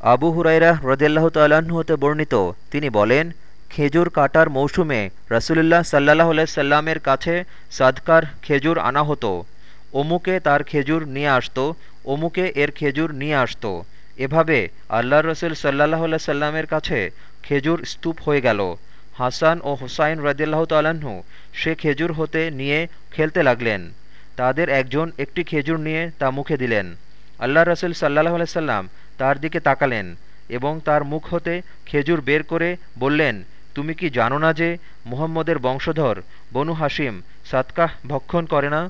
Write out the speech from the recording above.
আবু হুরাইরা তাল্লাহ্ন হতে বর্ণিত। তিনি বলেন, খেজুর কাটার মৌসুমে রসুলুল্লাহ সাল্লাহ সাল্লামের কাছে সাদকার খেজুর আনা হতো। অমুকে তার খেজুর নিয়ে আসত, অমুকে এর খেজুর নিয়ে আসত। এভাবে আল্লাহ রসুল সাল্লাহ সাল্লামের কাছে খেজুর স্তূপ হয়ে গেল। হাসান ও হুসাইন রদিয়াল্লাহ তাল্লাহ্ন সে খেজুর হতে নিয়ে খেলতে লাগলেন। তাদের একজন একটি খেজুর নিয়ে তা মুখে দিলেন। আল্লাহ রসুল সাল্লাহ সাল্লাম তার দিকে তাকালেন এবং তার মুখ হতে খেজুর বের করে বললেন, তুমি কি জানো না যে মুহম্মদের বংশধর বনু হাসিম সাতকাহ ভক্ষণ করে না?